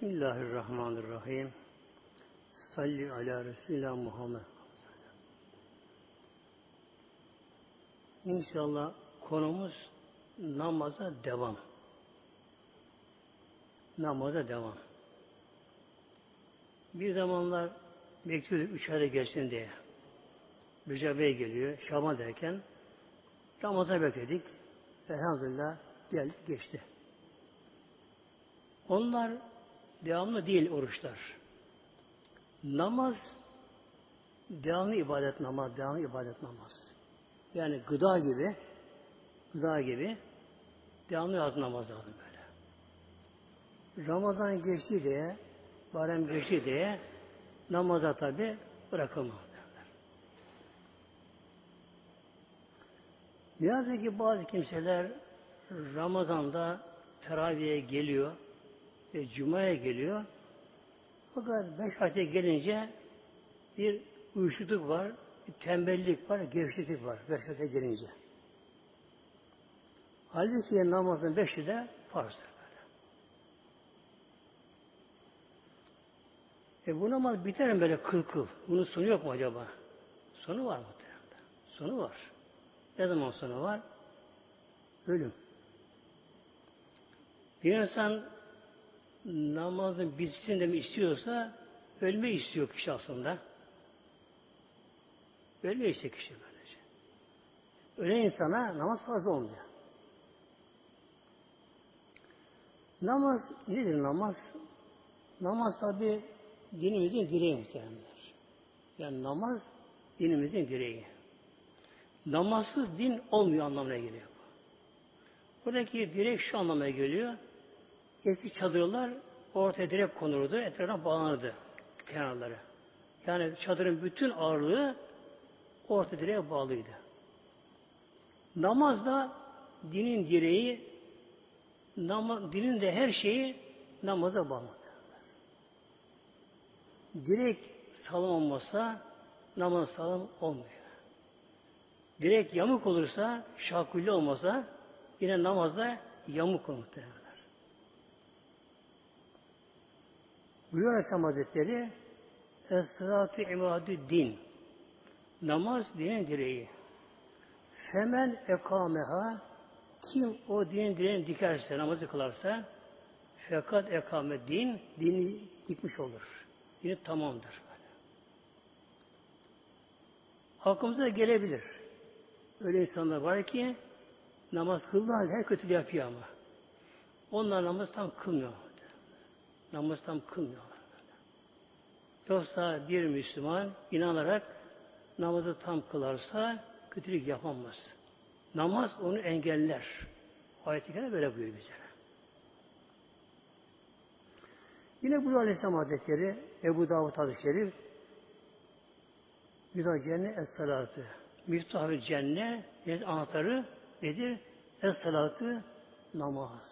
Bismillahirrahmanirrahim. Salli ala Resulullah Muhammed. İnşallah konumuz namaza devam. Namaza devam. Bir zamanlar bekliyorduk üç ayda geçsin diye. Mücabeye geliyor, Şaban derken Ramazan bekledik. Elhamdülillah gel geçti. Onlar devamlı değil oruçlar. Namaz devamlı ibadet namaz, devamlı ibadet namaz. Yani gıda gibi gıda gibi devamlı yaz namaz lazım böyle. Ramazan geçti diye barem geçti diye namaza tabi bırakamaz. Ne yazık ki bazı kimseler Ramazan'da teraviye geliyor ve Cuma'ya geliyor. Fakat beş ayete gelince bir uyuşukluk var, bir tembellik var, gevşeklik var beş ayete gelince. Halbuki namazın beşi de farzdır böyle. E bu namaz biter mi böyle kıl kıl? Bunun sonu yok mu acaba? Sonu var mı? Sonu var. Ne zaman sonu var? Ölüm. Bir insan namazın bitsin de mi istiyorsa ölme istiyor kişi aslında. Ölme istiyor kişi böylece. Ölen insana namaz fazla olmuyor. Namaz nedir namaz? Namaz tabi dinimizin direği muhtemelenler. Yani namaz dinimizin direği. Namazsız din olmuyor anlamına geliyor. Buradaki direk şu anlamına geliyor. Eski çadırlar ortaya direk konurdu, etrafına bağlanırdı kenarları. Yani çadırın bütün ağırlığı orta direğe bağlıydı. Namaz da dinin direği, nama, dinin de her şeyi namaza bağlı. Direk sağlam olmasa namaz sağlam olmuyor. Direk yamuk olursa, şakulli olmasa yine namazda yamuk olur muhtemelen. Buyuruyor Aleyhisselam Hazretleri Es-salatu imadü din Namaz dinin direği. Femen ekameha kim o dinin direğini dikerse, namazı kılarsa fakat ekame din, dini dikmiş olur. Dini tamamdır. Böyle. Aklımıza gelebilir. Öyle insanlar var ki namaz kıldığı her kötülüğü yapıyor ama. Onlar namaz tam kılmıyor. Namaz tam kılmıyorlar. Yoksa bir Müslüman inanarak namazı tam kılarsa kötülük yapamaz. Namaz onu engeller. Ayet-i Kerime böyle buyuruyor bize. Yine bu Aleyhisselam Hazretleri Ebu Davud Hadis-i Şerif Miftah cennet es-salatı. Miftahı cennet anahtarı nedir? Es-salatı namaz.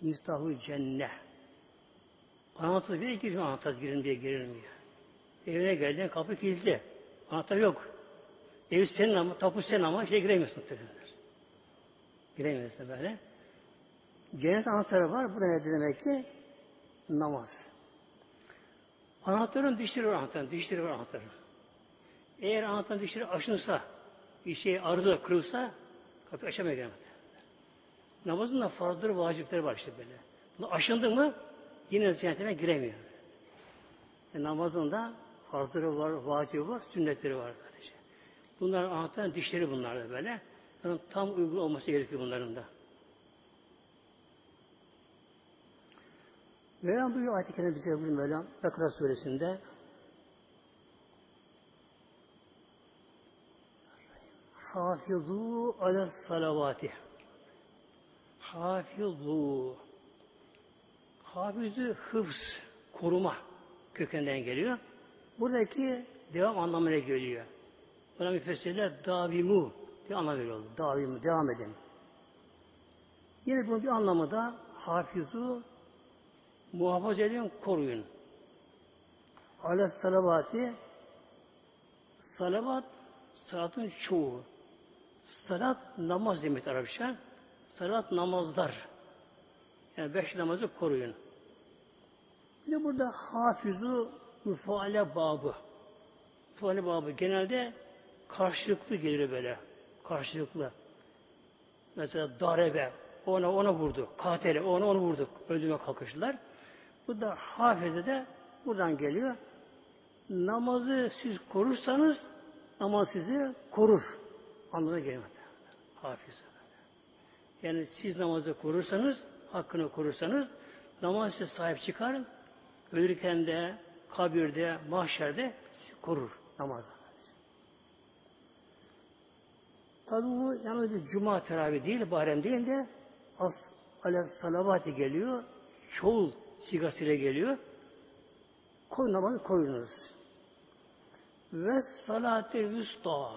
Miftahı cennet. Anahtar bir giriyor, anahtar girin diye girilmiyor. Evine geldin kapı kilitli. Anahtar yok. Ev senin ama, tapu senin ama şey giremiyorsun. Derler. Giremiyorsun böyle. Cennet anahtarı var. Bu da ne demek ki? Namaz. Anahtarın dişleri var anahtarın. Dişleri var anahtarın. Eğer anahtarın dişleri aşınsa, bir şey arıza kırılsa, kapı açamaya gelemez. Namazın da farzları, vacipleri var işte böyle. Bunu aşındı mı yine cennetine giremiyor. E, namazın farzları var, vacibi var, sünnetleri var kardeşim. Bunların anahtarın dişleri bunlar da böyle. Yani tam uygun olması gerekiyor bunların da. Mevlam buyuruyor ayet-i kerime bize buyuruyor Mevlam Bekara suresinde Hafizu ala salavati Hafizu Hafizü hıfz, koruma kökenden geliyor. Buradaki devam anlamına geliyor. Buna müfessirler davimu diye anlam veriyor. Davimu, devam edin. Yine bunun bir anlamı da hafizu muhafaza edin, koruyun. Ale salavati salavat salatın çoğu. Salat namaz demek Arapça. Salat namazlar. Yani beş namazı koruyun. Bir de burada hafizu müfaale babı. Müfaale babı genelde karşılıklı gelir böyle. Karşılıklı. Mesela darebe, ona ona vurdu. Katile, ona onu vurdu. Öldürme kalkıştılar. Bu da hafize de buradan geliyor. Namazı siz korursanız namaz sizi korur. Anlamına geliyor. Hafize. Yani siz namazı korursanız, hakkını korursanız namaz size sahip çıkar. Ölürken de, kabirde, mahşerde korur namazı. Tabi bu yalnız bir cuma teravih değil, barem değil de as ale salavati geliyor. Çoğul sigasıyla geliyor. Koy namazı koyunuz. Ve salati vüsta.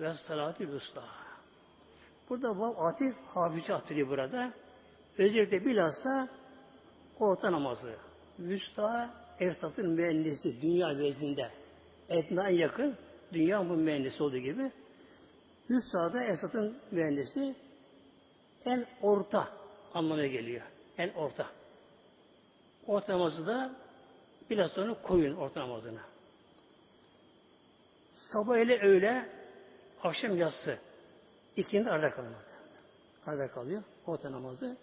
Ve salati vüsta. Burada bu atif hafize atılıyor burada. Özellikle bilhassa orta namazı. Vüsta Eftat'ın mühendisi dünya vezninde. Etna yakın dünya bu mühendisi olduğu gibi Hüsra'da Esat'ın mühendisi en orta anlamına geliyor. En orta. Orta namazı da biraz sonra koyun orta namazını. Sabah ile öğle, akşam yatsı. İkindi arada kalıyor. Arada kalıyor orta namazı.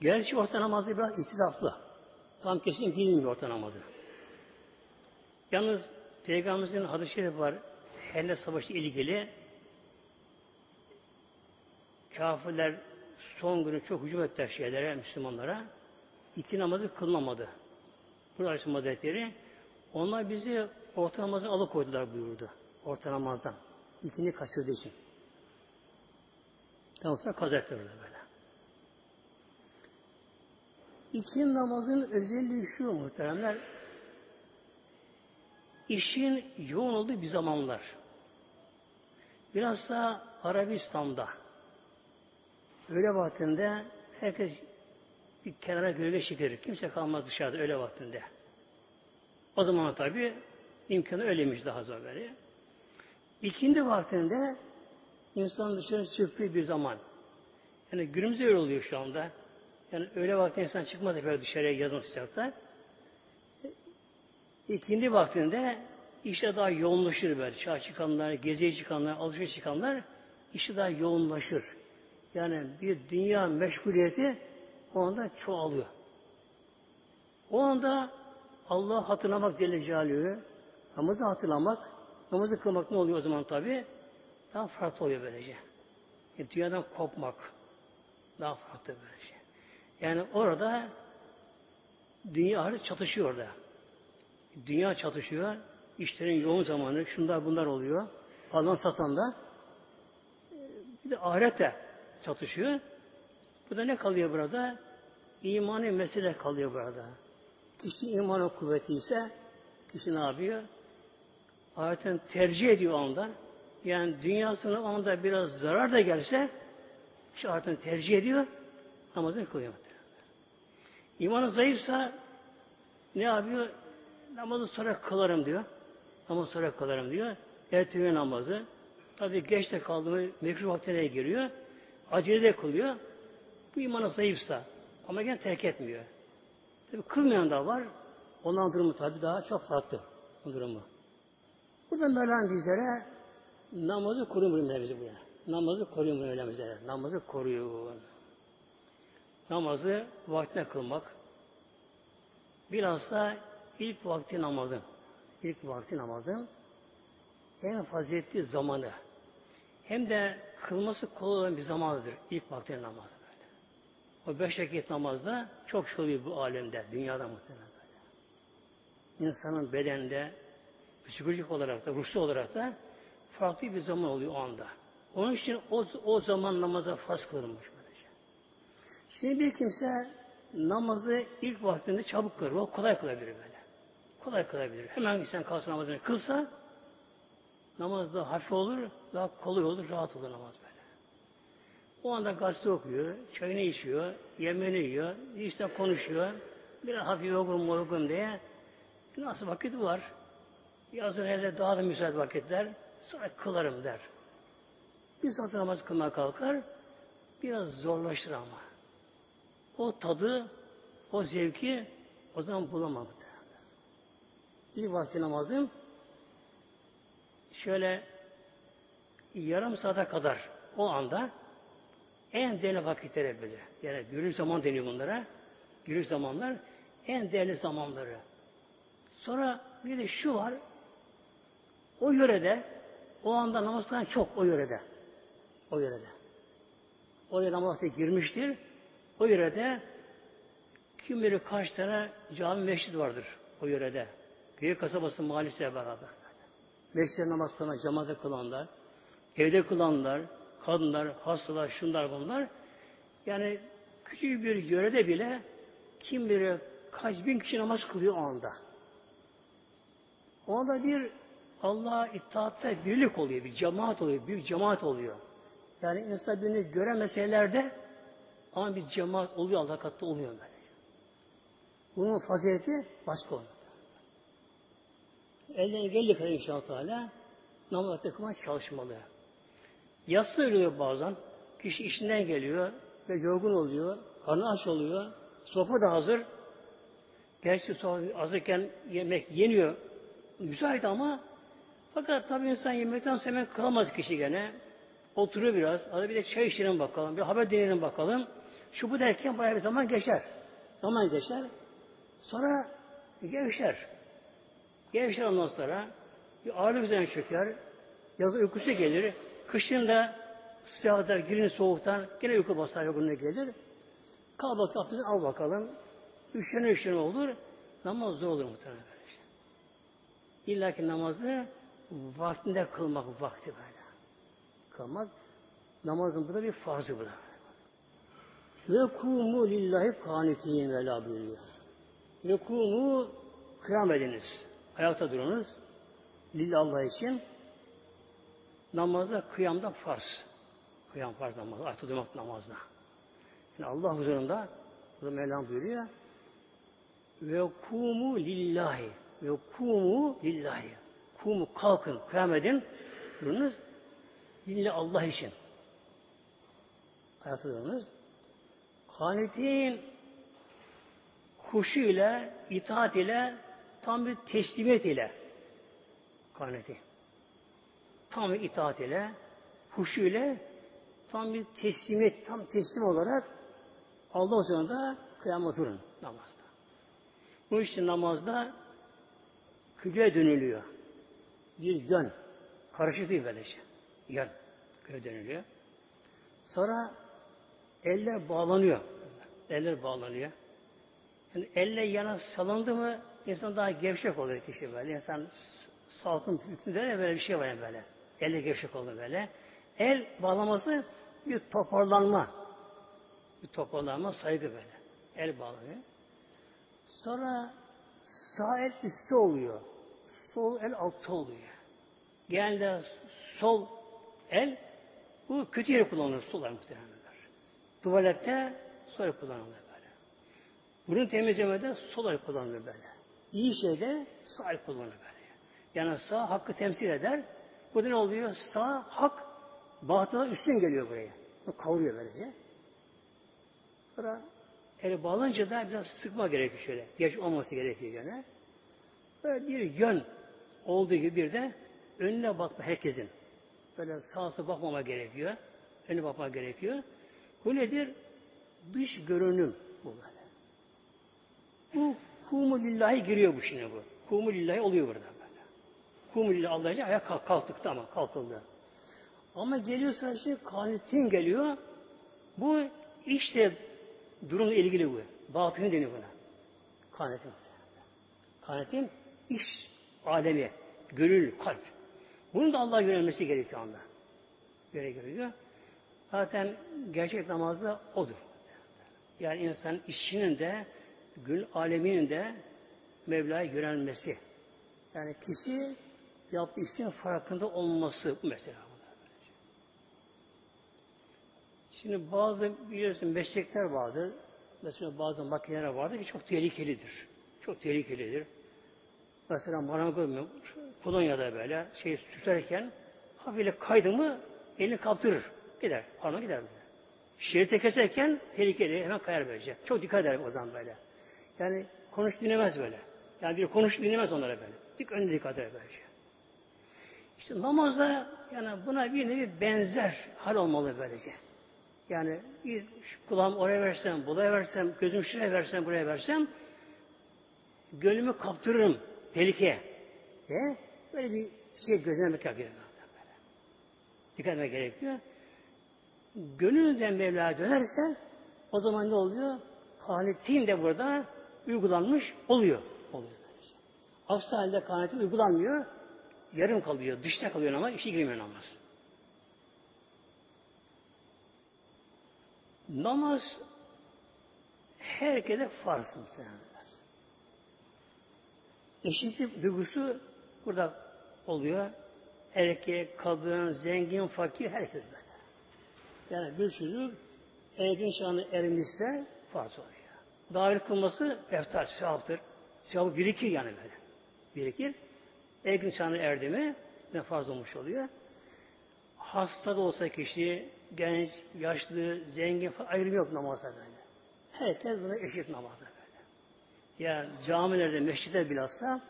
Gerçi orta namazı biraz ihtilaflı. Tam kesin bilmiyor orta namazı. Yalnız Peygamberimizin hadis-i şerif var. Hendek Savaşı ilgili kafirler son günü çok hücum ettiler şeylere, Müslümanlara. İki namazı kılınamadı. Bu Aleyhisselam Hazretleri onlar bizi orta namazı alıkoydular buyurdu. Orta namazdan. İkini kaçırdığı için. Tam sonra kaza ettiler böyle. İki namazın özelliği şu muhteremler. İşin yoğun olduğu bir zamanlar. Biraz da Arabistan'da. Öyle vaktinde herkes bir kenara gölge çekilir. Kimse kalmaz dışarıda öyle vaktinde. O zaman tabi imkanı öyleymiş daha zor böyle. İkindi vaktinde insan dışarı çıktığı bir zaman. Yani günümüzde öyle oluyor şu anda. Yani öyle vaktinde insan çıkmaz böyle dışarıya yazın sıcakta. İkindi vaktinde işte daha yoğunlaşır böyle. Çağ çıkanlar, geziye çıkanlar, alışveriş çıkanlar işte daha yoğunlaşır. Yani bir dünya meşguliyeti o anda çoğalıyor. O anda Allah hatırlamak Celle Celaluhu, namazı hatırlamak, namazı kılmak ne oluyor o zaman tabi? Daha farklı oluyor böylece. Yani dünyadan kopmak daha farklı böylece. Yani orada dünya arası çatışıyor orada. Dünya çatışıyor. İşlerin yoğun zamanı, şunlar bunlar oluyor. Falan satan da bir de ahiret de çatışıyor. Bu da ne kalıyor burada? İmanı mesele kalıyor burada. Kişi imanı kuvveti ise kişi ne yapıyor? Ahiretten tercih ediyor ondan. Yani dünyasına onda biraz zarar da gelse kişi ahiretten tercih ediyor namazını kılıyor. İmanı zayıfsa ne yapıyor? Namazı sonra kılarım diyor. Namaz sonra kılarım diyor. Erteleyen namazı. Tabi geç de kaldığını mekruh vaktine giriyor. Acele de kılıyor. Bu imanı zayıfsa. Ama gene terk etmiyor. Tabi kılmayan da var. Ondan durumu tabi daha çok farklı. O durumu. Burada Mevlam bizlere namazı koruyun bize buraya. Namazı koruyun bizlere. Namazı koruyun. Namazı vaktine kılmak. Bilhassa ilk vakti namazın. ilk vakti namazın en faziletli zamanı. Hem de kılması kolay olan bir zamanıdır. ilk vakti namazı böyle. O beş vakit namazda çok şey bu alemde, dünyada muhtemelen böyle. İnsanın bedende, psikolojik olarak da, ruhsal olarak da farklı bir zaman oluyor o anda. Onun için o, o zaman namaza farz kılınmış. Şimdi bir kimse namazı ilk vaktinde çabuk kılır. O kolay kılabilir böyle. Kolay kılabilir. Hemen insan kalsın namazını kılsa namaz da hafif olur, daha kolay olur, rahat olur namaz böyle. O anda gazete okuyor, çayını içiyor, yemeğini yiyor, işte konuşuyor, biraz hafif yorgun morgun diye nasıl vakit var? Yazın evde daha da müsait vakitler, sonra kılarım der. Bir saat namaz kılmaya kalkar, biraz zorlaşır ama. O tadı o zevki o zaman bulamam. Bir vakti namazım şöyle yarım saate kadar o anda en değerli vakitleri böyle. Yani günlük zaman deniyor bunlara. Günlük zamanlar en değerli zamanları. Sonra bir de şu var. O yörede o anda namaz çok o yörede. O yörede. Oraya namazda girmiştir. O yörede kim bilir kaç tane cami meşrit vardır o yörede. Köy kasabası mahallesiyle beraber. Mescid namaz kılan, cemaate kılanlar, evde kılanlar, kadınlar, hastalar, şunlar bunlar. Yani küçük bir yörede bile kim bilir kaç bin kişi namaz kılıyor o anda. O anda bir Allah'a itaatte birlik oluyor, bir cemaat oluyor, bir cemaat oluyor. Yani insan birini göremeseler de ama bir cemaat oluyor, Allah katta oluyor böyle. Bunun fazileti başka olur. Elden geldiği kadar inşallah Teala namaz kılmak çalışmalı. Yatsı ölüyor bazen. Kişi işinden geliyor ve yorgun oluyor, karnı aç oluyor, sofra da hazır. Gerçi sofra hazırken yemek yeniyor, müsait ama fakat tabi insan yemekten sonra hemen kılamaz kişi gene. Oturuyor biraz. Hadi bir de çay içelim bakalım. Bir haber dinleyelim bakalım. Şu bu derken bayağı bir zaman geçer. Zaman geçer. Sonra gevşer. Gevşer ondan sonra bir ağırlık üzerine çöker. Yazı uykusu gelir. Kışın da sıcakta, girin soğuktan gene uyku basar yorgunluğuna gelir. Kalk bak abdestini al bakalım. Üşene üşene olur. Namaz zor olur muhtemelen. İlla ki namazı vaktinde kılmak vakti böyle. Kılmak namazın bu da bir farzı bu da. Ve kumu lillahi kanitin ve la buyuruyor. Ve kumu kıyam ediniz. Ayakta durunuz. Lillah için namazda kıyamda farz. Kıyam farz namazı. Ayakta durmak namazda. Yani Allah huzurunda burada Mevlam buyuruyor. Ve kumu lillahi. Ve kumu lillahi. Kumu kalkın, kıyam edin. Durunuz. Lillah Allah için. Ayakta durunuz. Kanitin huşu ile, itaat ile, tam bir teslimiyet ile kaneti. Tam bir itaat ile, huşu ile, tam bir teslimiyet, tam teslim olarak Allah huzurunda kıyam oturun namazda. Bu için namazda kıbleye dönülüyor. Bir yön. Karışık değil böylece. Yön. Kıbleye dönülüyor. Sonra eller bağlanıyor. Eller bağlanıyor. Yani elle yana salındı mı insan daha gevşek oluyor kişi böyle. İnsan salkın hükmünde de böyle bir şey var yani böyle. Elle gevşek olur böyle. El bağlaması bir toparlanma. Bir toparlanma saygı böyle. El bağlanıyor. Sonra sağ el üstte oluyor. Sol el altta oluyor. Genelde sol el bu kötü yere kullanılır. Sol el muhtemelenler. Tuvalette sol el kullanılır böyle. Bunu temizlemede sol el kullanılır böyle. İyi şeyde sağ el kullanılır böyle. Yani sağ hakkı temsil eder. Bu da ne oluyor? Sağ hak batığa üstün geliyor buraya. Kavuruyor böylece. Sonra eli bağlanınca da biraz sıkma gerekiyor şöyle. Geç olması gerekiyor gene. Böyle bir yön olduğu gibi bir de önüne bakma herkesin. Böyle sağa bakmama gerekiyor. Önüne bakma gerekiyor. Bu nedir? Dış görünüm bu böyle. Bu kumu lillahi giriyor bu şimdi bu. Kumu lillahi oluyor burada böyle. Kumu lillahi Allah'a ayak kalk, kalktık tamam kalkıldı. Ama geliyorsa işte kanitin geliyor. Bu işte durumla ilgili bu. Batını deniyor buna. Kanetin. Kanetin iş alemi, gönül, kalp. Bunun da Allah'a yönelmesi gerekiyor anda. Gerekiyor. Zaten gerçek namazda odur. Yani insan işinin de gül aleminin de Mevla'ya yönelmesi. Yani kişi yaptığı işin farkında olması bu mesela. Şimdi bazı biliyorsun meslekler vardır. Mesela bazı makineler vardır ki çok tehlikelidir. Çok tehlikelidir. Mesela marangoz kolonyada böyle şey tutarken hafifle kaydı mı elini kaptırır. Gider. Parmağı gider böyle. Şerite keserken tehlikeli hemen kayar böylece. Çok dikkat eder o zaman böyle. Yani konuş dinlemez böyle. Yani bir konuş dinlemez onlara böyle. Dik önüne dikkat eder böylece. İşte namazda yani buna bir nevi benzer hal olmalı böylece. Yani bir kulağım oraya versem, buraya versem, gözüm şuraya versem, buraya versem gönlümü kaptırırım tehlikeye. De, böyle bir şey gözlemek gerekiyor. Dikkat etmek gerekiyor. Gönülden Mevla'ya dönerse o zaman ne oluyor? Kanetin de burada uygulanmış oluyor. oluyor. Aksi halde kanetin uygulanmıyor. Yarım kalıyor. Dışta kalıyor ama işe girmiyor namaz. Namaz herkese farz muhtemelen. Eşitlik duygusu burada oluyor. Erkek, kadın, zengin, fakir, herkes. Yani bir çocuk ergen çağına ermişse farz oluyor. Dahil kılması eftar, sevaptır. Sevabı birikir yani böyle. Birikir. Ergen çağına erdi mi ne farz olmuş oluyor. Hasta da olsa kişi, genç, yaşlı, zengin ayrım yok namazda böyle. Herkes buna eşit namazda böyle. Yani camilerde, mescitte bilhassa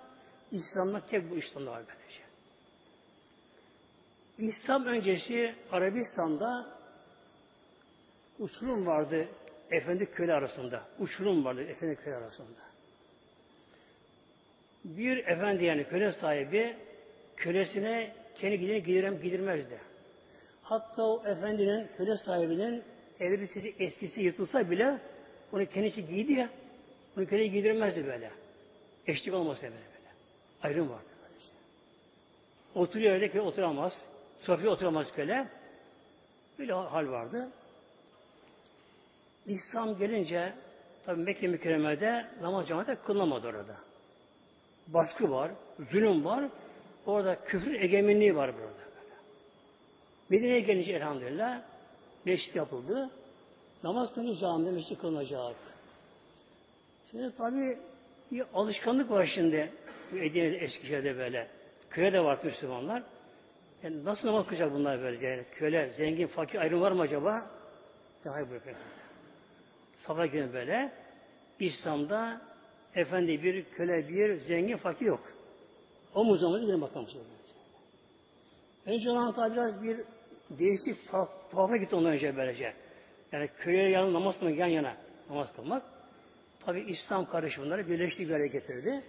İslam'da tek bu İslam'da var böylece. İslam öncesi Arabistan'da uçurum vardı efendi köle arasında. Uçurum vardı efendi köle arasında. Bir efendi yani köle sahibi kölesine kendi giderini gidirem gidirmezdi. Hatta o efendinin köle sahibinin elbisesi eskisi yırtılsa bile onu kendisi giydi ya onu köle giydirmezdi böyle. Eşlik olmasa böyle böyle. Ayrım vardı. Böyle işte. Oturuyor yerde köle oturamaz. Sofya oturamaz köle. Böyle hal vardı. İslam gelince tabi Mekke mükerremede namaz cemaate kılınamadı orada. Baskı var, zulüm var. Orada küfür egemenliği var burada. Medine'ye gelince elhamdülillah meşrit yapıldı. Namaz kılınca camide meşrit kılınacak. Şimdi tabi bir alışkanlık var şimdi. Edirne'de Eskişehir'de böyle. Köye de var Müslümanlar. Yani nasıl namaz kılacak bunlar böyle? Yani köle, zengin, fakir ayrım var mı acaba? Daha bırakın. Sabah günü böyle İslam'da efendi bir, köle bir, zengin, fakir yok. Omuz omuza girin bakalım. Önce olan biraz bir değişik tuhafa gitti ondan önce böylece. Yani köye yan namaz kılmak yan yana namaz kılmak. Tabi İslam kardeşi bunları birleştiği bir araya getirdi.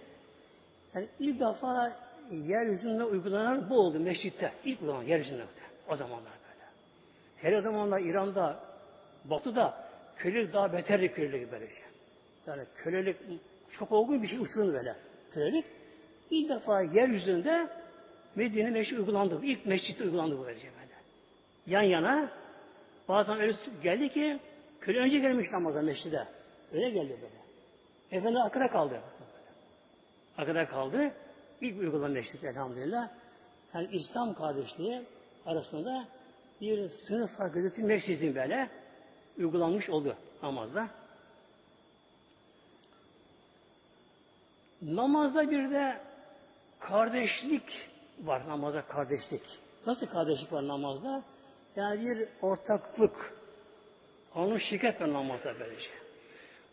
Yani ilk defa yeryüzünde uygulanan bu oldu mescitte. İlk uygulanan yeryüzünde. O zamanlar böyle. Her zamanlar İran'da, Batı'da kölelik daha beterdi kölelik böyle şey. Yani kölelik çok olgun bir şey uçurun böyle. Kölelik ilk defa yeryüzünde Medine meşri uygulandı. İlk mescit uygulandı bu böylece böyle. Yan yana bazen öyle geldi ki köle önce gelmiş namaza meşride. Öyle geldi böyle. Efendi akıra kaldı. Akıra kaldı. İlk uygulanan meşrit elhamdülillah. Yani İslam kardeşliği arasında bir sınıf farkı gözetilmeksizin böyle uygulanmış oldu namazda. Namazda bir de kardeşlik var namazda kardeşlik. Nasıl kardeşlik var namazda? Yani bir ortaklık. Onun şirket var namazda böylece.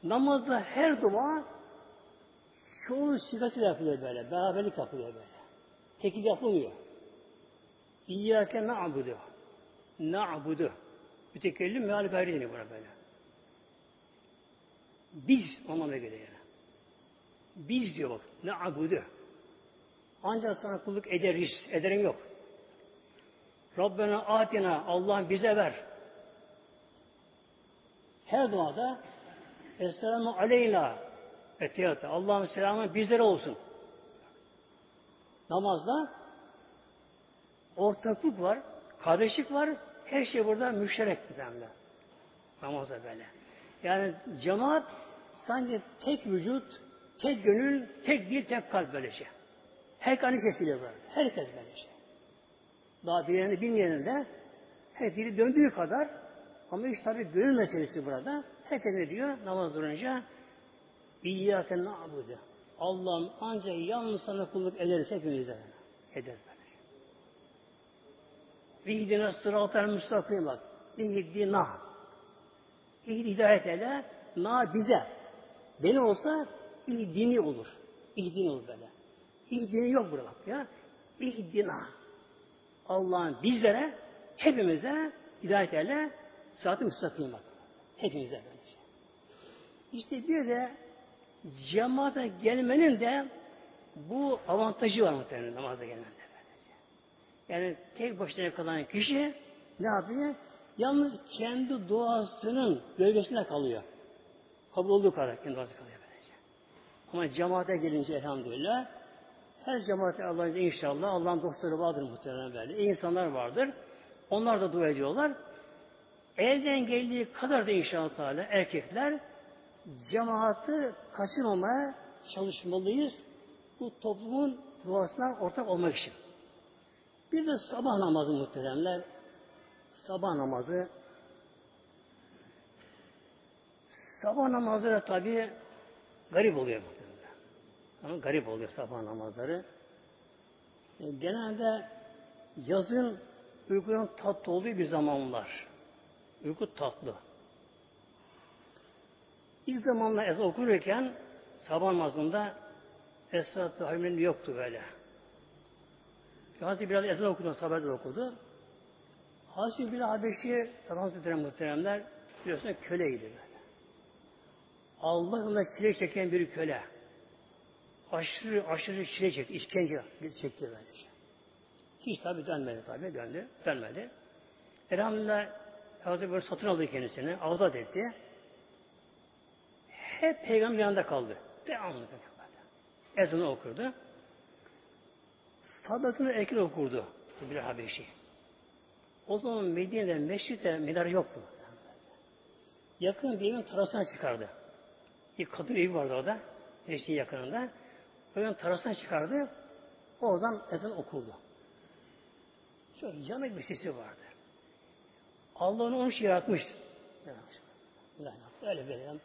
Namazda her dua çoğu sigası yapılıyor böyle. Beraberlik yapılıyor böyle. Tekil yapılmıyor. İyyâke na'budu. Na'budu. Mütekellim meal gayri deniyor buna böyle. Biz anlamına geliyor yani. Biz diyor bak. Na'budu. Ancak sana kulluk ederiz. Ederim yok. Rabbena atina. Allah'ım bize ver. Her duada Esselamu aleyna etiyata. Allah'ın selamı bizlere olsun. Namazda ortaklık var, kardeşlik var, her şey burada müşterek demle. Namazda böyle. Yani cemaat sanki tek vücut, tek gönül, tek dil, tek kalp böyle şey. Her kanı kesiliyor böyle. Herkes böyle şey. Daha birini bilmeyenin de her dili döndüğü kadar ama iş tabi gönül meselesi burada. Herkes ne diyor? Namaz durunca İyyâke na'budu. Allah'ım ancak yalnız sana kulluk ederiz hepimize. Ederiz. İhdina sıratel müstakim bak. İhdina. İhdi hidayet eyle. Na bize. Beni olsa İhdini olur. İhdini olur böyle. İhdini yok burada bak ya. İhdina. Allah'ın bizlere, hepimize hidayet eyle, sırat-ı müstakim bak. Hepimize böyle şey. İşte bir de cemaate gelmenin de bu avantajı var muhtemelen namaza gelmende. Yani tek başına kalan kişi ne yapıyor? Yalnız kendi duasının gölgesine kalıyor. Kabul olduğu kadar kendi duası kalıyor böylece. Ama cemaate gelince elhamdülillah her cemaate Allah'ın inşallah Allah'ın dostları vardır muhtemelen böyle. İyi insanlar vardır. Onlar da dua ediyorlar. Elden geldiği kadar da inşallah Teala erkekler cemaati kaçırmamaya çalışmalıyız. Bu toplumun duasına ortak olmak için. Bir de sabah namazı muhteremler. Sabah namazı sabah namazları tabi garip oluyor muhtemelen. Ama garip oluyor sabah namazları. E, genelde yazın uykunun tatlı olduğu bir zamanlar. Uyku tatlı. İlk zamanlar ezan okunurken sabah namazında Esra-ı Halim'in yoktu böyle. Hazreti biraz ezan okudu, sabah okudu. Hazreti Bilal Habeşi, Hazreti muhteremler, biliyorsunuz köleydi böyle. Allah'ına çile çeken bir köle. Aşırı aşırı çile çekti, işkence çekti böyle. Hiç tabi dönmedi tabi, döndü, dönmedi. Elhamdülillah Hazreti böyle satın aldı kendisini, avdat etti. Hep peygamber yanında kaldı. Devamlı böyle. Ezanı okurdu. Sadatını erken okurdu. Bir Habeşi. O zaman Medine'de, meşritte minare yoktu. Yakın bir evin terasına çıkardı. Bir kadın evi vardı orada. Meşritin yakınında. Evin terasına çıkardı. Oradan ezan okurdu. Çok yanık bir sesi vardı. Allah onu onun için yaratmış. Öyle böyle.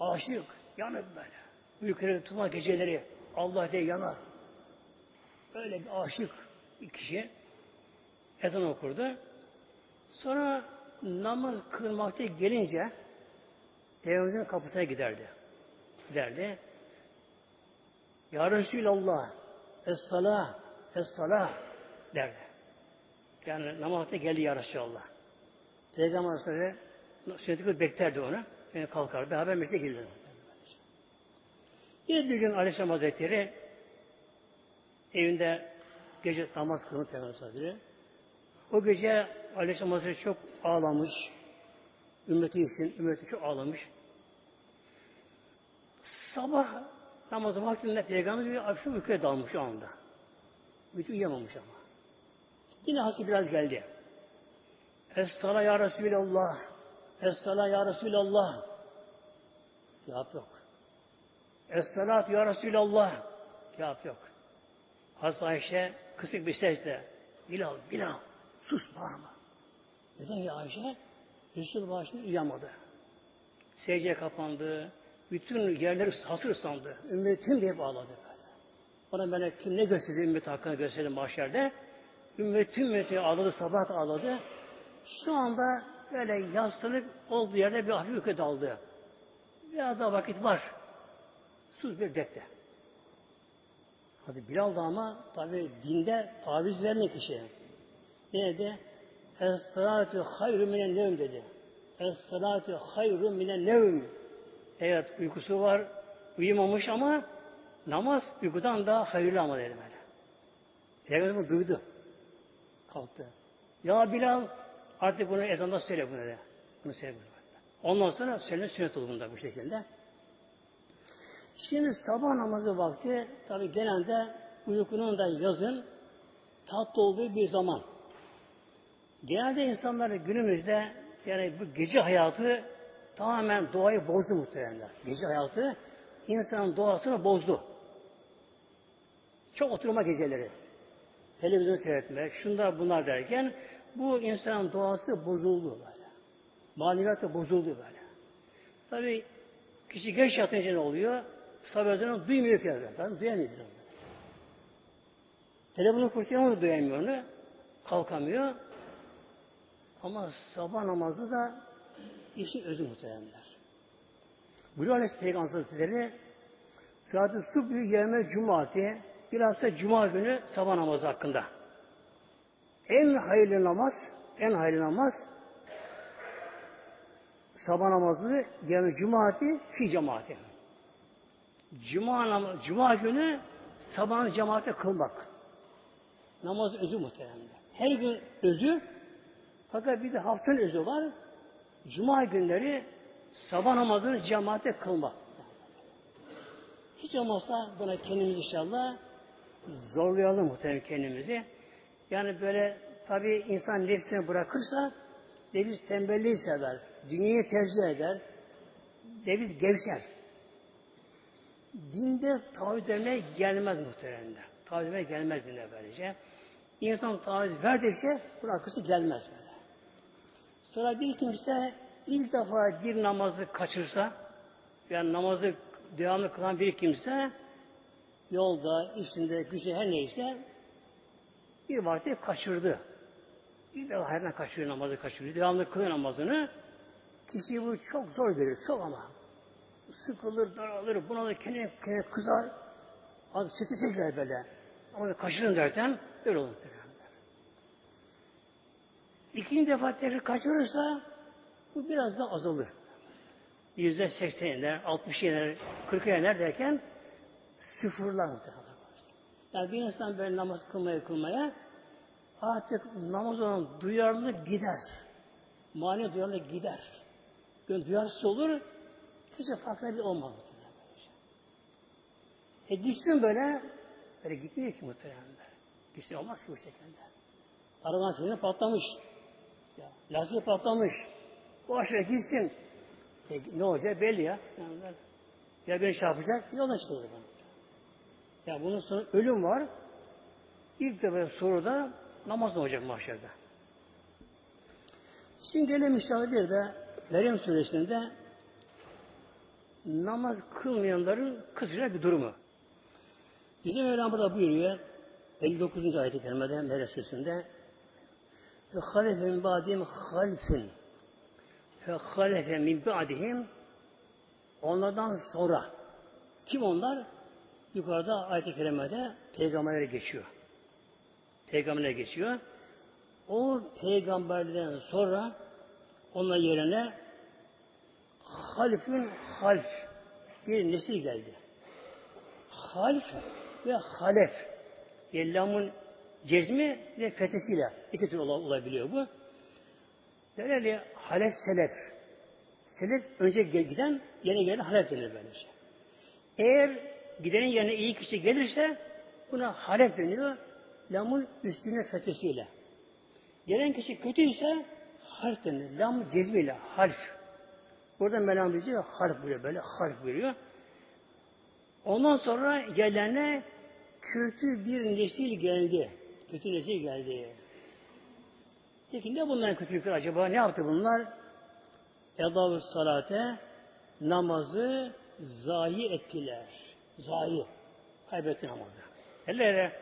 Aşık, yanık böyle. Uykuları tutma geceleri Allah diye yanar. Öyle bir aşık bir kişi ezan okurdu. Sonra namaz kılmakta gelince Peygamberimizin kapısına giderdi. Giderdi. Ya Resulallah Es-salah Es-salah derdi. Yani namazda geldi ya Resulallah. Peygamber Aleyhisselatü sünneti beklerdi onu. Yani kalkar. Beraber meclise gelirdi. Yine bir gün Aleyhisselam Hazretleri evinde gece namaz kılın Peygamber Hazretleri. O gece Aleyhisselam Hazretleri çok ağlamış. Ümmeti için, ümmeti çok ağlamış. Sabah namazı vaktinde Peygamber bir akşam uykuya dalmış o anda. Bütün uyuyamamış ama. Yine hası biraz geldi. Es-sala ya Resulallah. Es-sala ya Resulallah. Cevap yok. Es-salat ya Resulallah. Cevap yok. Hazreti Ayşe kısık bir sesle Bilal, Bilal sus bağırma. Neden ya Ayşe? Resul başını uyamadı. Secdeye kapandı. Bütün yerleri hasır ıslandı. Ümmetim diye bağladı böyle. Ona böyle kim ne gösterdi ümmet hakkında gösterdi mahşerde. Ümmetim ümmeti ağladı, sabah ağladı. Şu anda böyle yaslanıp olduğu yerde bir hafif uyku daldı. Biraz daha vakit var. Sus bir dekte. Hadi Bilal da ama tabi dinde taviz vermek kişiye. Ne dedi? Es-salatu hayru minen nevm dedi. Es-salatu hayru minen nevm. Evet uykusu var, uyumamış ama namaz uykudan daha hayırlı ama dedi böyle. Peygamber duydu. Kalktı. Ya Bilal artık bunu ezanda söyle bunu dedi. Bunu söyle bunu. Ondan sonra söyle sünnet oldu bunda bu şekilde. Şimdi sabah namazı vakti tabi genelde uykunun da yazın tatlı olduğu bir zaman. Genelde insanlar günümüzde yani bu gece hayatı tamamen doğayı bozdu muhtemelen. Gece hayatı insanın doğasını bozdu. Çok oturma geceleri. Televizyon seyretmek, şunlar bunlar derken bu insanın doğası bozuldu böyle. Maneviyatı bozuldu böyle. Tabi kişi geç yatınca ne oluyor? Sabah ezanı duymuyor ki zaten. Duyamıyor. Telefonu kurtuyor ama duyamıyor onu. Kalkamıyor. Ama sabah namazı da işin özü muhtemelenler. Buyuruyor Aleyhisselam Peygamber Hazretleri Salat-ı Subhi Yevme Cuma'ti bilhassa Cuma günü sabah namazı hakkında. En hayırlı namaz, en hayırlı namaz sabah namazı yani Cuma'ti fi cemaati. Cuma, namazı, Cuma günü sabah cemaate kılmak. Namaz özü muhteremde. Her gün özü fakat bir de haftanın özü var. Cuma günleri sabah namazını cemaate kılmak. Hiç olmazsa buna kendimiz inşallah zorlayalım muhtemelen kendimizi. Yani böyle tabi insan nefsini bırakırsa nefis tembelliği sever, dünyayı tercih eder, nefis gevşer. Dinde taahhütlerine gelmez muhtemelen. Taahhütlerine gelmez dinde böylece. İnsan taahhüt verdikçe bırakırsa gelmez böyle. Sonra bir kimse ilk defa bir namazı kaçırsa, yani namazı devamlı kılan bir kimse yolda, işinde, gücü her neyse bir vakti kaçırdı. Bir de hayatına kaçırıyor namazı kaçırıyor. Devamlı kılıyor namazını. Kişi bu çok zor gelir. Çok ama. Sıkılır, daralır, bunalır, kendine, kendine kızar. Az sütü çeker böyle. Ama kaçırın derken öyle olur. İkinci defa tekrar kaçırırsa bu biraz da azalır. Yüzde seksen iner, altmış iner, kırk iner derken sıfırlar. Yani bir insan böyle namaz kılmaya kılmaya artık namaz olan duyarlılık gider. Mani duyarlılık gider. Gönül duyarsız olur, kimse farkında bir olmaz. E gitsin böyle, böyle gitmiyor ki muhtemelen. Gitsin olmaz ki bu şekilde. Araban freni patlamış. Ya, lastik patlamış. Bu aşağı gitsin. E, ne olacak belli ya. Yani, ya beni şey yapacak, yoldan çıkılır bana. Ya bunun sonu ölüm var. İlk defa soruda namaz olacak mahşerde. Şimdi gelelim inşallah de Meryem suresinde namaz kılmayanların kısaca bir durumu. Bizim Mevlam burada buyuruyor 59. ayet-i kerimede Meryem ve halefe min ba'dihim halfun ve halefe min ba'dihim onlardan sonra kim onlar? Yukarıda ayet-i kerimede peygamberlere geçiyor. Peygamberlere geçiyor. O peygamberden sonra onun yerine halifün half bir nesil geldi. Half ve halef. Yellamın cezmi ve fethesiyle iki tür olabiliyor bu. Derler halef selef. Selef önce giden, yeni gelen halef denir böylece. Eğer gidenin yerine iyi kişi gelirse buna halef deniyor. Lamun üstüne fethesiyle. Gelen kişi kötüyse harf denir. Lam cezmiyle harf. Burada melam diyor harf buyuruyor böyle harf buyuruyor. Ondan sonra gelene kötü bir nesil geldi. Kötü nesil geldi. Peki ne bunların kötülükler acaba? Ne yaptı bunlar? Edavu salate namazı zayi ettiler. Zayi. Kaybetti namazı. Ellere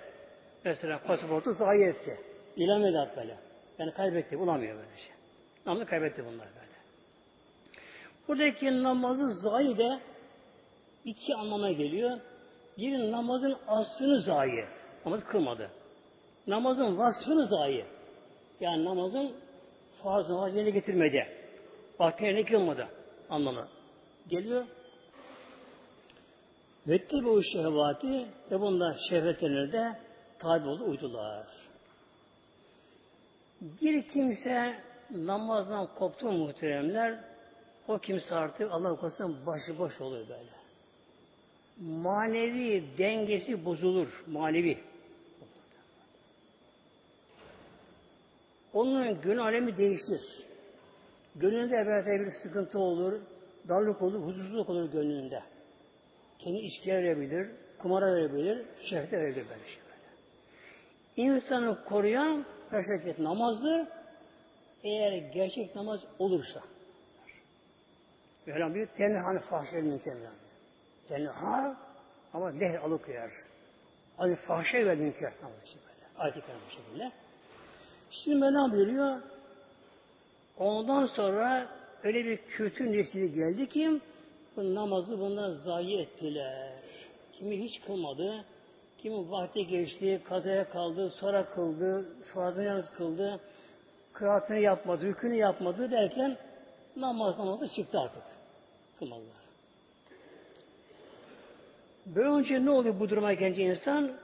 mesela pasaportu zayi etti. İlan edat böyle. Yani kaybetti. Bulamıyor böyle şey. Namazı kaybetti bunlar böyle. Buradaki namazı zayi de iki anlama geliyor. Bir namazın aslını zayi. Namazı kılmadı. Namazın vasfını zayi. Yani namazın farz namazı yerine getirmedi. Vakti yerine kılmadı anlamı. Geliyor. Vetti bu şehvati ve bunlar şehvetlerine de tabi oldu uydular. Bir kimse namazdan koptu muhteremler o kimse artık Allah korusun başıboş olur böyle. Manevi dengesi bozulur. Manevi. Onun gün alemi değişir. Gönlünde evvel bir sıkıntı olur, darlık olur, huzursuzluk olur gönlünde. Kendi içkiye verebilir, kumara verebilir, şehvete verebilir böyle şey böyle. İnsanı koruyan perfect namazdır. Eğer gerçek namaz olursa. Mevlam bir tenha fahşel münker yani. Tenha ama leh alıkoyar. Hani fahşe ve münker. Ayet-i bu şekilde. Şimdi Mevlam buyuruyor ondan sonra öyle bir kötü nesili geldi ki bu namazı bundan zayi ettiler. kimi hiç kılmadı, kimi vakti geçti, kazaya kaldı, sonra kıldı, farzını yalnız kıldı, kıraatını yapmadı, hükünü yapmadı derken namaz namazı çıktı artık. Kılmadılar. Böyle önce ne oluyor bu duruma gelince insan?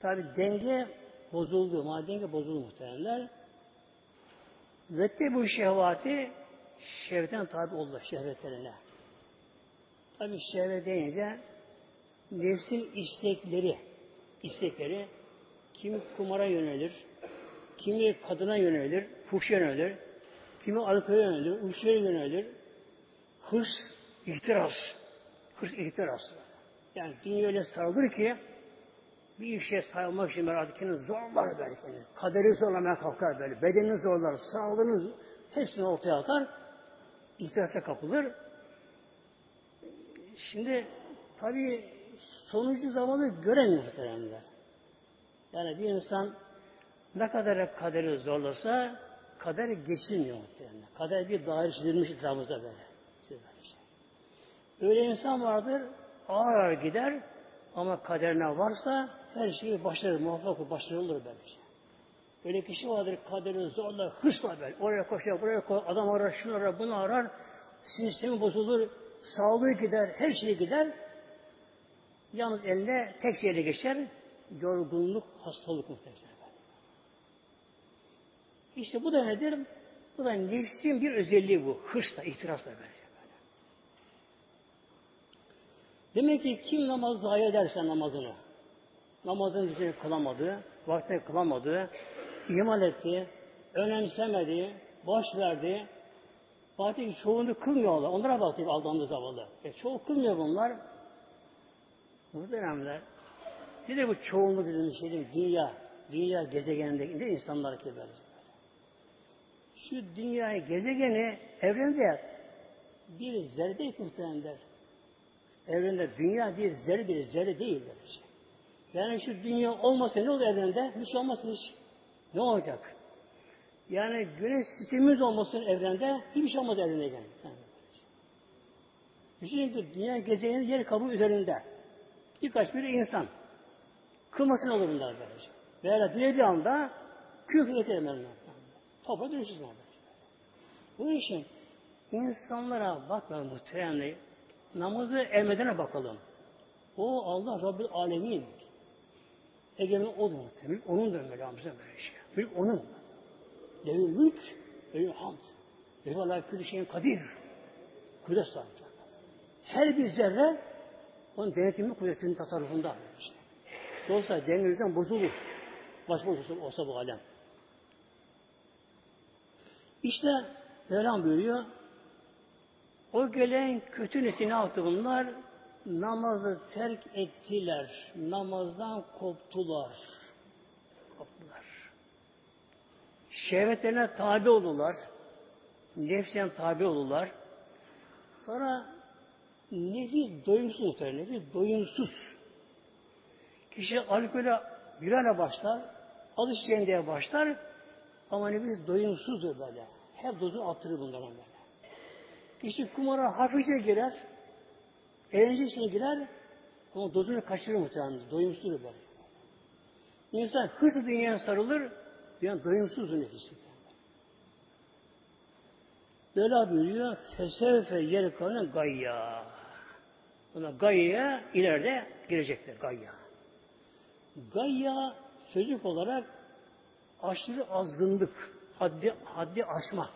Tabi denge bozuldu. Madem denge bozuldu muhtemelenler. Vette bu şehvati şehvetten tabi oldu şehvetlerine. Tabi şehvet deyince nefsin istekleri istekleri kimi kumara yönelir, kimi kadına yönelir, fuhşa yönelir, kimi alkole yönelir, uyuşturucuya yönelir, hırs, ihtiras, hırs, ihtiras. Yani dünya öyle sarılır ki bir işe sayılmak için artık kendini zorlar belki. Kaderi zorlamaya kalkar böyle. Bedenini zorlar, sağlığını hepsini ortaya atar. İhtirasa kapılır. Şimdi tabii sonucu zamanı göremiyor muhteremler. Yani bir insan ne kadar kaderi zorlasa kader geçilmiyor muhtemelen. Kader bir daire çizilmiş etrafımızda böyle. Öyle insan vardır, ağır ağır gider ama kaderine varsa her şeyi başarır, muvaffak olur, başarılı olur böylece. Öyle kişi vardır kaderi zorla, hırsla böyle. Oraya koşar, buraya koşar, adam arar, şunu arar, bunu arar. Sistemi bozulur, sağlığı gider, her şey gider. Yalnız eline tek şeyle geçer, yorgunluk, hastalık muhtemelen. İşte bu da nedir? Bu da nefsin bir özelliği bu. Hırsla, ihtirasla böyle. Demek ki kim namaz zayi ederse namazını, namazını düzgün kılamadı, vaktine kılamadı, iman etti, önemsemedi, boş verdi, Fatih çoğunu kılmıyorlar. Onlara baktı aldandı zavallı. E, çoğu kılmıyor bunlar. Bu dönemler. Bir de bu çoğunluk dediğimiz şey değil Dünya, dünya gezegeninde insanlar ki böyle. Şu dünyayı gezegeni evrende bir zerre değil muhtemelenler. Evrende dünya bir zerre bir zerre değil şey. Yani şu dünya olmasa ne olur evrende? Hiç şey olmasın hiç. Ne olacak? Yani güneş sistemimiz olmasın evrende hiçbir şey olmaz evrende yani. Düşünün ki dünya gezegenin yer kabuğu üzerinde. Birkaç bir insan. Kılmasın olur bunlar böylece. Veya dilediği anda küfür yeter Toprağa dönüşürüz Bu işin insanlara bakma muhtemelen namazı emredene bakalım. O Allah Rabbil Alemin. Egemen odur muhtemelen. Onun da Mevlamızın böyle şey. Mülk onun. Levül mülk, levül hamd. Levül ala külü şeyin kadir. Kudret sahibi. Her bir zerre onun denetimi kudretinin tasarrufunda. İşte. Dolayısıyla dengenizden bozulur. Baş bozulur olsa bu alem. İşte Mevlam buyuruyor. O gelen kötü nesine yaptı bunlar? Namazı terk ettiler. Namazdan koptular. Koptular. Şehvetlerine tabi oldular. Nefsine tabi oldular. Sonra nefis doyumsuz muhtemelen. Nefis doyumsuz. Kişi alkole birane başlar, alışacağım diye başlar, ama nefis doyumsuzdur böyle. Hep dozu attırır bunlara böyle. Kişi kumara hafifçe girer, eğlence içine girer, ama dozunu kaçırır muhtemelen. Doyumsuzdur böyle. İnsan hızlı dünyaya sarılır, yani doyumsuzdur nefisi. Böyle buyuruyor, fesevfe yer kanı gayya. Buna gayyaya ileride girecekler gayya. Gayya sözlük olarak aşırı azgınlık, haddi, haddi aşma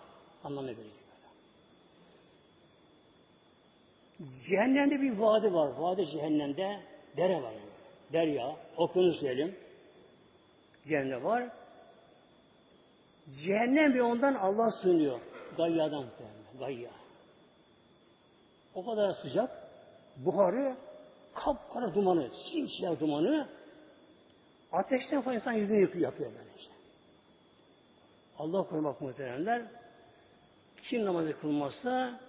anlamına geliyor. Cehennemde bir vadi var. Vadi cehennemde dere var. Yani. Derya, okyanus diyelim. Cehennemde var. Cehennem bir ondan Allah sığınıyor. Gayya'dan muhtemelen. Gayya. O kadar sıcak. Buharı kapkara dumanı, simsiyah dumanı ateşten falan insan yüzünü yıkıyor, yapıyor böyle işte. Allah korumak muhteremler kim namazı kılmazsa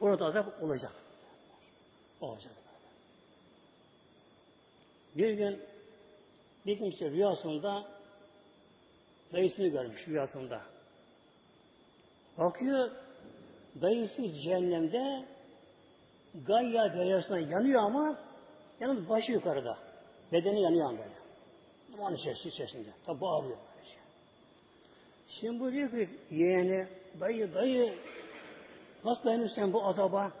orada azap olacak. Olacak. Bir gün bir kimse rüyasında dayısını görmüş rüyasında. Bakıyor dayısı cehennemde Gayya deryasına yanıyor ama Yalnız başı yukarıda. Bedeni yanıyor böyle. Zaman içerisinde, içerisinde. Tabi bağırıyor. Şimdi bu diyor ki yeğeni, dayı, dayı nasıl dayanıyorsun sen bu azaba?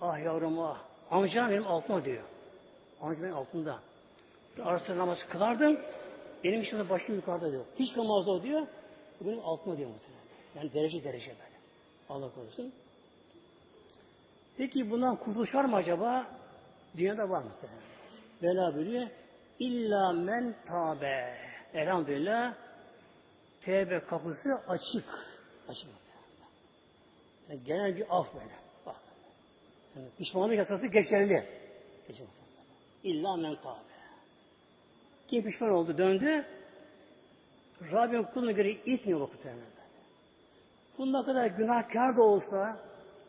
Ah yavrum ah. Amcam benim altıma diyor. Amcam benim altında. Arası namazı kılardım. Benim işimde başım yukarıda diyor. Hiç kılmaz o diyor. Benim altıma diyor muhtemelen. Yani derece derece böyle. Allah korusun. Peki bundan kurtuluş var mı acaba? Dünyada var muhtemelen. Bela buyuruyor. İlla men tabe. Elhamdülillah tevbe kapısı açık. Açık. Yani genel bir af böyle. Pişmanlık yasası geçerli. İlla men tabe. Kim pişman oldu döndü Rabbim kuluna göre itmiyor vakit Kul ne kadar günahkar da olsa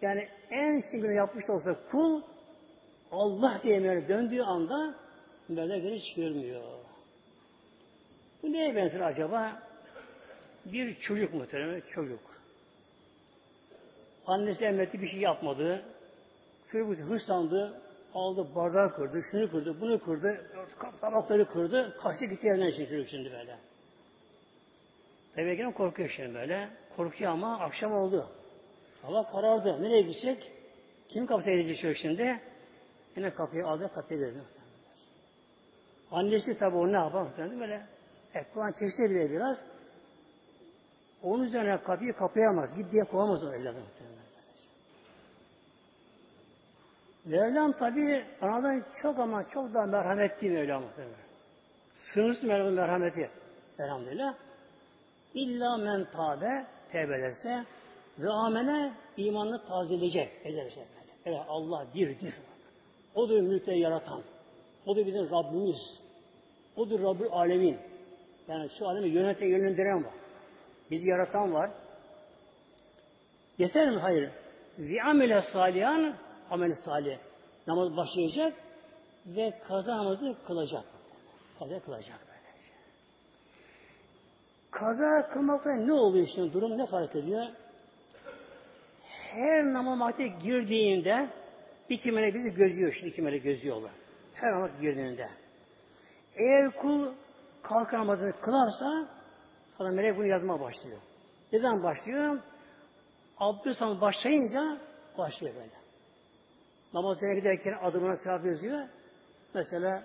yani en şey yapmış da olsa kul Allah diye meğer döndüğü anda göre hiç görmüyor. Bu neye benzer acaba? Bir çocuk muhtemelen çocuk. Annesi emretti bir şey yapmadı. Çocuk hırslandı, aldı bardağı kırdı, şunu kırdı, bunu kırdı, tabakları kırdı, kaçtı gitti şimdi çocuk şimdi böyle. Bebekken korkuyor şimdi böyle. Korkuyor ama akşam oldu. Hava karardı. Nereye gidecek? Kim kapıya gidecek şimdi? Yine kapıyı aldı, kapıya girdi. Annesi tabi onu ne yapar böyle. E, Kur'an çeşitli bile biraz. Onun üzerine kapıyı kapayamaz. Git diye kovamaz o evladı. Mevlam tabi anadan çok ama çok daha merhametli Mevlam muhtemelen. Sınırsız Mevlam'ın merhameti. Elhamdülillah. İlla men tabe tevbe ederse ve amene imanını tazeleyecek. Ederse böyle. Evet Allah birdir. Odur mülkleri yaratan. Odur bizim Rabbimiz. Odur Rabbül Alemin. Yani şu alemi yöneten, yönlendiren var. Bizi yaratan var. Yeter mi? Hayır. Vi amele salihan amel salih. Namaz başlayacak ve kaza namazı kılacak. Kaza kılacak böylece. Kaza kılmakta ne oluyor şimdi? Durum ne fark ediyor? Her namaz vakti girdiğinde bir kimene bizi gözüyor şimdi kimene gözüyorlar. Her namaz girdiğinde. Eğer kul kalkan namazını kılarsa sana melek bunu yazmaya başlıyor. Neden başlıyor? Abdest başlayınca başlıyor böyle. Namazına giderken adımına sevap yazıyor. Mesela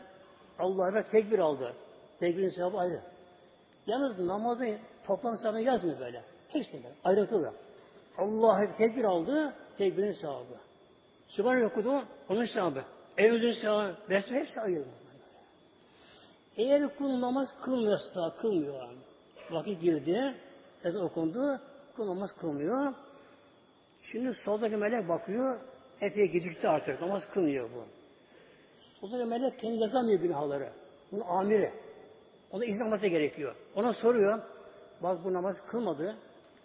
Allah'a tekbir aldı. Tekbirin sevabı ayrı. Yalnız namazın toplam sevabını yazmıyor böyle. Hepsini böyle. Ayrıntılı. Allah'a tekbir aldı. Tekbirin sevabı. Sübhane okudu. Onun sevabı. Evliliğin sevabı. Besme hepsi ayrı. Eğer kul namaz kılmıyorsa, kılmıyor. Vakit girdi, ezan okundu, kul namaz kılmıyor. Şimdi soldaki melek bakıyor, epey gecikti artık, namaz kılmıyor bu. Soldaki melek kendi yazamıyor günahları. Bunun amiri. Ona izin alması gerekiyor. Ona soruyor, bak bu namaz kılmadı,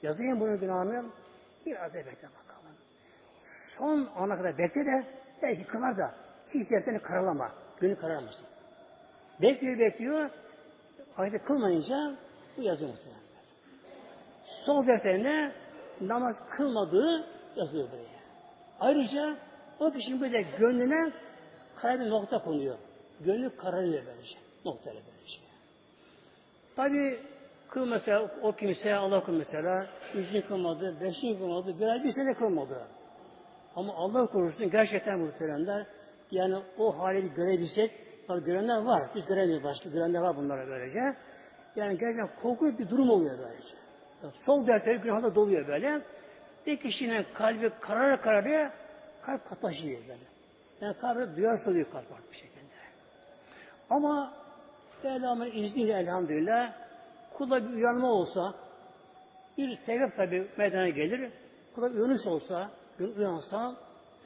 yazayım bunun günahını, biraz da bekle bakalım. Son ana kadar bekle de, belki kılar da, hiç dersini karalama, günü kararmasın. Bekliyor bekliyor. Ayette kılmayınca bu yazıyor muhtemelen. Sol defterine namaz kılmadığı yazıyor buraya. Ayrıca o kişinin böyle gönlüne kara bir nokta konuyor. Gönlü kararıyor böylece. Noktayla böylece. Tabi kıl mesela o kimse Allah kıl mesela üç gün kılmadı, beş gün kılmadı, bir ay bir sene kılmadı. Ama Allah korusun gerçekten muhteremler yani o hali görebilsek Tabi görenler var. Biz göremiyoruz başka. Görenler var bunlara böylece. Yani gerçekten korkunç bir durum oluyor böylece. Yani sol dertleri günahda doluyor böyle. Bir kişinin kalbi karar kararıyor, kalp katlaşıyor böyle. Yani kalbi duyar oluyor kalp artık bir şekilde. Ama Mevlam'ın izniyle elhamdülillah kula bir uyanma olsa bir sebep tabi meydana gelir. Kula uyanış olsa, bir uyansa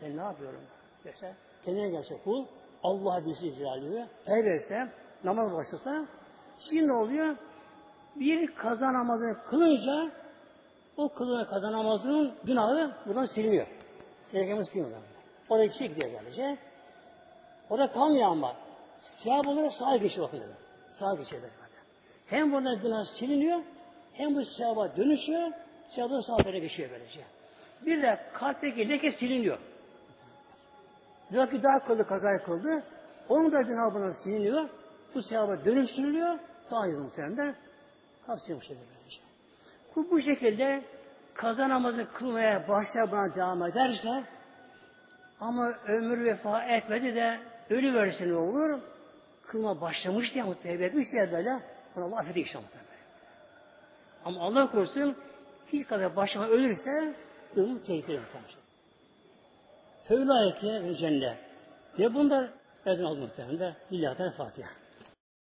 ben ne yapıyorum? Mesela kendine gelse kul Allah Celaluhu. Tevbe etse, namaz başlasa, şimdi ne oluyor? Bir kaza namazını kılınca o kılınan kaza namazının günahı buradan siliniyor. Peygamber siliniyor. Oraya kişi gidiyor böylece. Orada kalmıyor ama. Sevap olarak sağa geçiyor bakın. Sağa geçiyor böyle. Hem buradan günah siliniyor, hem bu sevaba dönüşüyor, sevabı sağa geçiyor böylece. Bir de kalpteki leke siliniyor. Diyor ki daha kıldı, kazayı kıldı. Onu da Cenab-ı Hak siliniyor. Bu sevaba dönüştürülüyor. Sağ yazı muhtemelen. Kapsıyor bu şekilde. Bu, bu şekilde kaza namazı kılmaya başlar buna devam ederse ama ömür vefa etmedi de ölü verse ne olur? Kılma başlamış diye muhtemelen etmişse böyle ona Allah affediyor işte. Ama Allah korusun hiç kadar başlama ölürse durum tehlikeli muhtemelen. Fevlayeke ve cennet. Ve bunlar ezan oldu muhtemelen. Lillahi Fatiha.